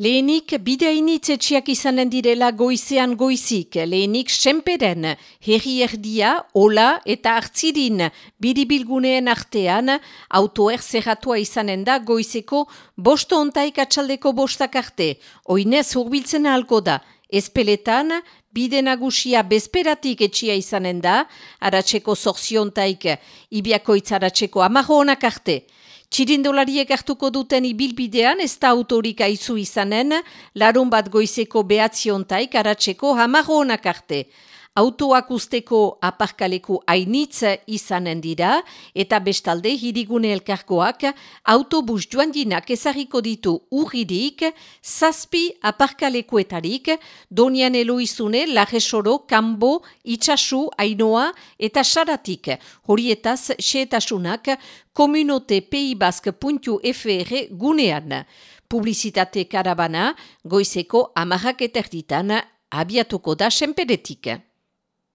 Lehenik bideainitz etxiak izanen direla goizean goizik, lehenik senperen, herri erdia, ola eta hartzirin biribilguneen artean, autoer zerratua izanen da goizeko bosto ontaik atxaldeko bostak arte, oinez urbiltzen ahalko da, ezpeletan, bide nagusia bezperatik etxia izanen da, aratzeko zorziontaik ibiakoitz aratzeko amahonak arte, Txirindolariek hartuko duten ibilbidean ez da autorik aizu izanen, larun bat goizeko behatziontaik aratzeko hamarro arte autoak usteko aparkaleku hainitz izanen dira eta bestalde hirigune elkarkoak autobus joan dinak ezagiko ditu urririk, zazpi aparkalekuetarik, donian eloizune, lajesoro, kanbo, itxasu, ainoa eta saratik. Horietaz, xeetasunak, komunote.fr gunean. Publizitate karabana, goizeko amarrak eterditan, abiatuko da senperetik.